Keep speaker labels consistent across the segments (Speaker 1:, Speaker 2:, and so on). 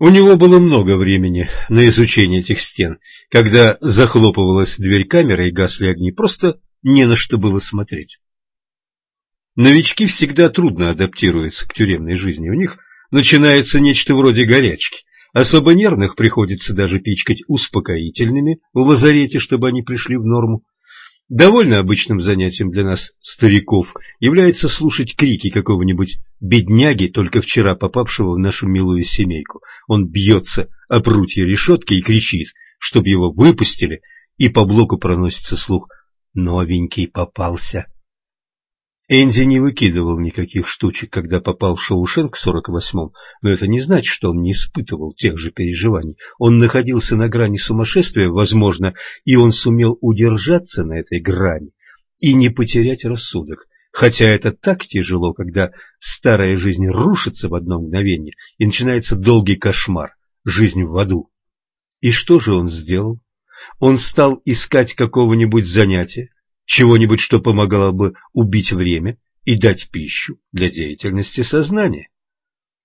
Speaker 1: У него было много времени на изучение этих стен. Когда захлопывалась дверь камеры и гасли огни, просто не на что было смотреть. Новички всегда трудно адаптируются к тюремной жизни. У них начинается нечто вроде горячки. Особо нервных приходится даже пичкать успокоительными в лазарете, чтобы они пришли в норму. Довольно обычным занятием для нас, стариков, является слушать крики какого-нибудь бедняги, только вчера попавшего в нашу милую семейку. Он бьется о прутья решетки и кричит, чтобы его выпустили, и по блоку проносится слух «Новенький попался». Энди не выкидывал никаких штучек, когда попал в Шоушенк в 48-м, но это не значит, что он не испытывал тех же переживаний. Он находился на грани сумасшествия, возможно, и он сумел удержаться на этой грани и не потерять рассудок. Хотя это так тяжело, когда старая жизнь рушится в одно мгновение, и начинается долгий кошмар, жизнь в аду. И что же он сделал? Он стал искать какого-нибудь занятия, чего-нибудь, что помогало бы убить время и дать пищу для деятельности сознания.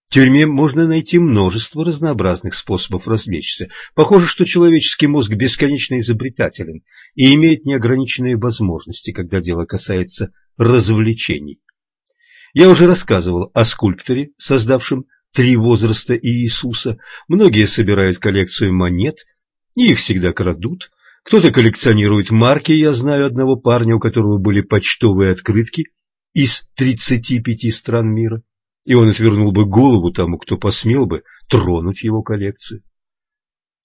Speaker 1: В тюрьме можно найти множество разнообразных способов развлечься. Похоже, что человеческий мозг бесконечно изобретателен и имеет неограниченные возможности, когда дело касается развлечений. Я уже рассказывал о скульпторе, создавшем три возраста Иисуса. Многие собирают коллекцию монет, и их всегда крадут. Кто-то коллекционирует марки, я знаю одного парня, у которого были почтовые открытки из 35 стран мира, и он отвернул бы голову тому, кто посмел бы тронуть его коллекцию.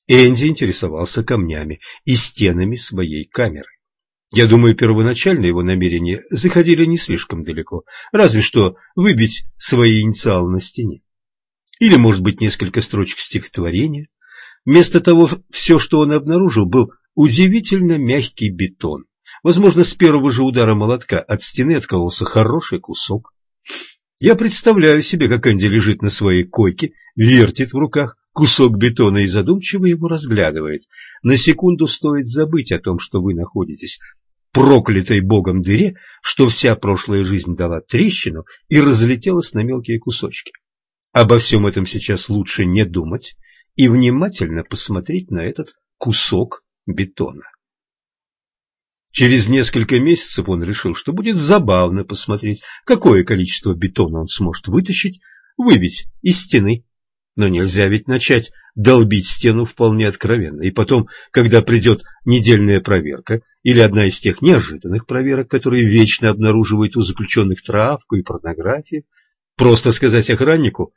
Speaker 1: Энди интересовался камнями и стенами своей камеры. Я думаю, первоначально его намерения заходили не слишком далеко, разве что выбить свои инициалы на стене. Или, может быть, несколько строчек стихотворения. Вместо того, все, что он обнаружил, был удивительно мягкий бетон. Возможно, с первого же удара молотка от стены откололся хороший кусок. Я представляю себе, как Энди лежит на своей койке, вертит в руках кусок бетона и задумчиво его разглядывает. На секунду стоит забыть о том, что вы находитесь в проклятой богом дыре, что вся прошлая жизнь дала трещину и разлетелась на мелкие кусочки. Обо всем этом сейчас лучше не думать и внимательно посмотреть на этот кусок бетона. Через несколько месяцев он решил, что будет забавно посмотреть, какое количество бетона он сможет вытащить, выбить из стены. Но нельзя ведь начать долбить стену вполне откровенно. И потом, когда придет недельная проверка или одна из тех неожиданных проверок, которые вечно обнаруживают у заключенных травку и порнографию, просто сказать охраннику,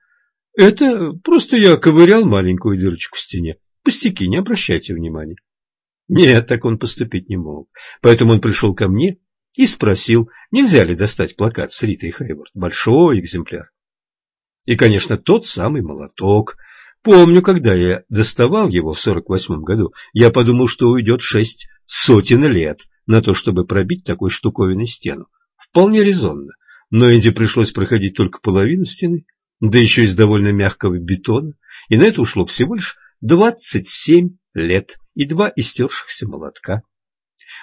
Speaker 1: это просто я ковырял маленькую дырочку в стене. Пустяки, не обращайте внимания. Нет, так он поступить не мог. Поэтому он пришел ко мне и спросил, нельзя ли достать плакат с Ритой Хейворд, большой экземпляр. И, конечно, тот самый молоток. Помню, когда я доставал его в сорок восьмом году, я подумал, что уйдет шесть сотен лет на то, чтобы пробить такой штуковиной стену. Вполне резонно. Но Энди пришлось проходить только половину стены, да еще из довольно мягкого бетона, и на это ушло всего лишь двадцать семь лет и два истершихся молотка.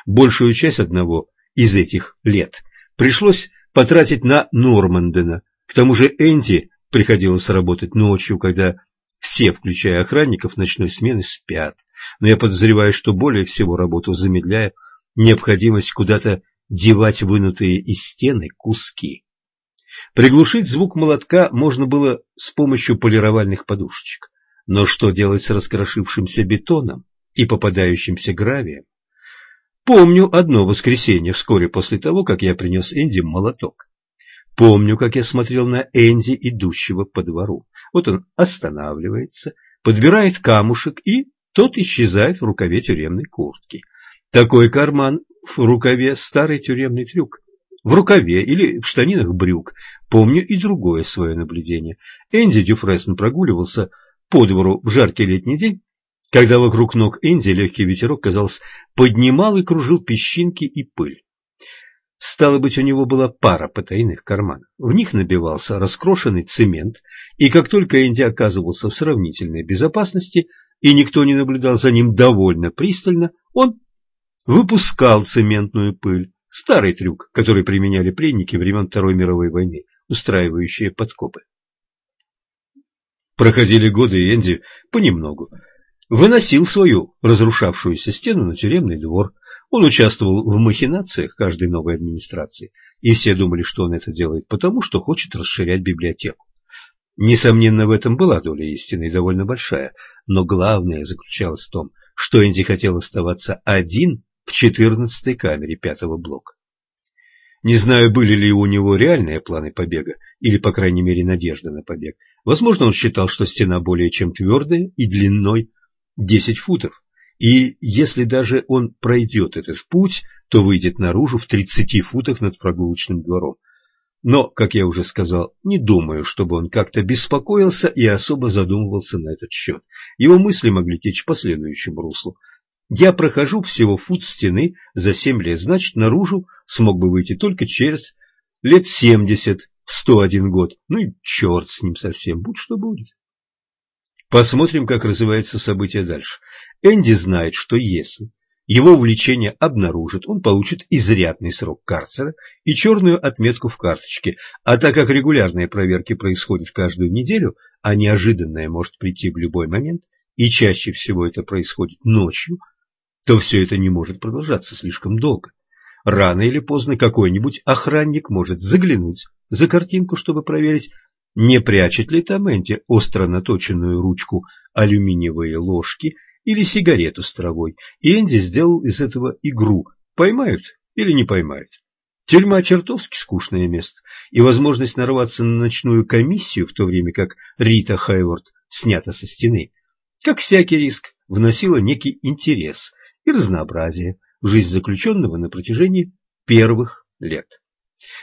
Speaker 1: Большую часть одного из этих лет пришлось потратить на Нормандена. К тому же Энди приходилось работать ночью, когда все, включая охранников ночной смены, спят. Но я подозреваю, что более всего работу замедляет необходимость куда-то девать вынутые из стены куски. Приглушить звук молотка можно было с помощью полировальных подушечек. Но что делать с раскрошившимся бетоном? И попадающимся гравием. Помню одно воскресенье вскоре после того, как я принес Энди молоток. Помню, как я смотрел на Энди, идущего по двору. Вот он останавливается, подбирает камушек, и тот исчезает в рукаве тюремной куртки. Такой карман в рукаве – старый тюремный трюк. В рукаве или в штанинах брюк. Помню и другое свое наблюдение. Энди Дюфрессен прогуливался по двору в жаркий летний день когда вокруг ног Энди легкий ветерок, казалось, поднимал и кружил песчинки и пыль. Стало быть, у него была пара потайных карманов. В них набивался раскрошенный цемент, и как только Энди оказывался в сравнительной безопасности, и никто не наблюдал за ним довольно пристально, он выпускал цементную пыль. Старый трюк, который применяли пленники времен Второй мировой войны, устраивающие подкопы. Проходили годы, и Энди понемногу выносил свою разрушавшуюся стену на тюремный двор. Он участвовал в махинациях каждой новой администрации, и все думали, что он это делает потому, что хочет расширять библиотеку. Несомненно, в этом была доля истины довольно большая, но главное заключалось в том, что Энди хотел оставаться один в четырнадцатой камере пятого блока. Не знаю, были ли у него реальные планы побега, или, по крайней мере, надежда на побег. Возможно, он считал, что стена более чем твердая и длиной 10 футов, и если даже он пройдет этот путь, то выйдет наружу в 30 футах над прогулочным двором. Но, как я уже сказал, не думаю, чтобы он как-то беспокоился и особо задумывался на этот счет. Его мысли могли течь по следующему руслу. Я прохожу всего фут стены за семь лет, значит, наружу смог бы выйти только через лет семьдесят, сто один год. Ну и черт с ним совсем, будь что будет. Посмотрим, как развивается событие дальше. Энди знает, что если его увлечение обнаружит, он получит изрядный срок карцера и черную отметку в карточке, а так как регулярные проверки происходят каждую неделю, а неожиданное может прийти в любой момент, и чаще всего это происходит ночью, то все это не может продолжаться слишком долго. Рано или поздно какой-нибудь охранник может заглянуть за картинку, чтобы проверить, не прячет ли там Энди остро наточенную ручку алюминиевые ложки – или сигарету с травой, и Энди сделал из этого игру, поймают или не поймают. Тюрьма чертовски скучное место, и возможность нарваться на ночную комиссию, в то время как Рита Хайворд снята со стены, как всякий риск, вносила некий интерес и разнообразие в жизнь заключенного на протяжении первых лет.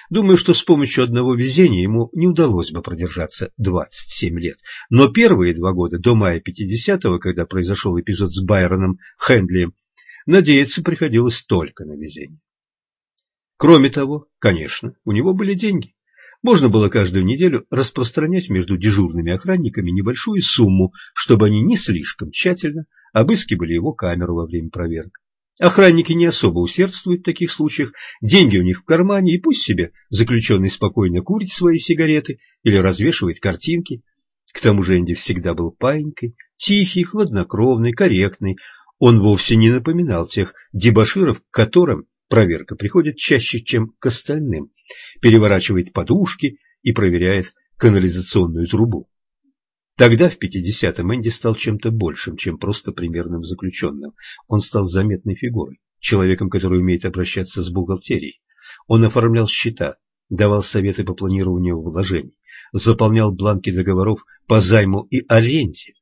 Speaker 1: Думаю, что с помощью одного везения ему не удалось бы продержаться 27 лет. Но первые два года, до мая 50-го, когда произошел эпизод с Байроном Хендлием, надеяться приходилось только на везение. Кроме того, конечно, у него были деньги. Можно было каждую неделю распространять между дежурными охранниками небольшую сумму, чтобы они не слишком тщательно обыскивали его камеру во время проверок. Охранники не особо усердствуют в таких случаях, деньги у них в кармане, и пусть себе заключенный спокойно курит свои сигареты или развешивает картинки. К тому же Энди всегда был паинькой, тихий, хладнокровный, корректный. Он вовсе не напоминал тех дебоширов, к которым проверка приходит чаще, чем к остальным, переворачивает подушки и проверяет канализационную трубу. Тогда, в 50-м, Энди стал чем-то большим, чем просто примерным заключенным. Он стал заметной фигурой, человеком, который умеет обращаться с бухгалтерией. Он оформлял счета, давал советы по планированию вложений, заполнял бланки договоров по займу и аренде,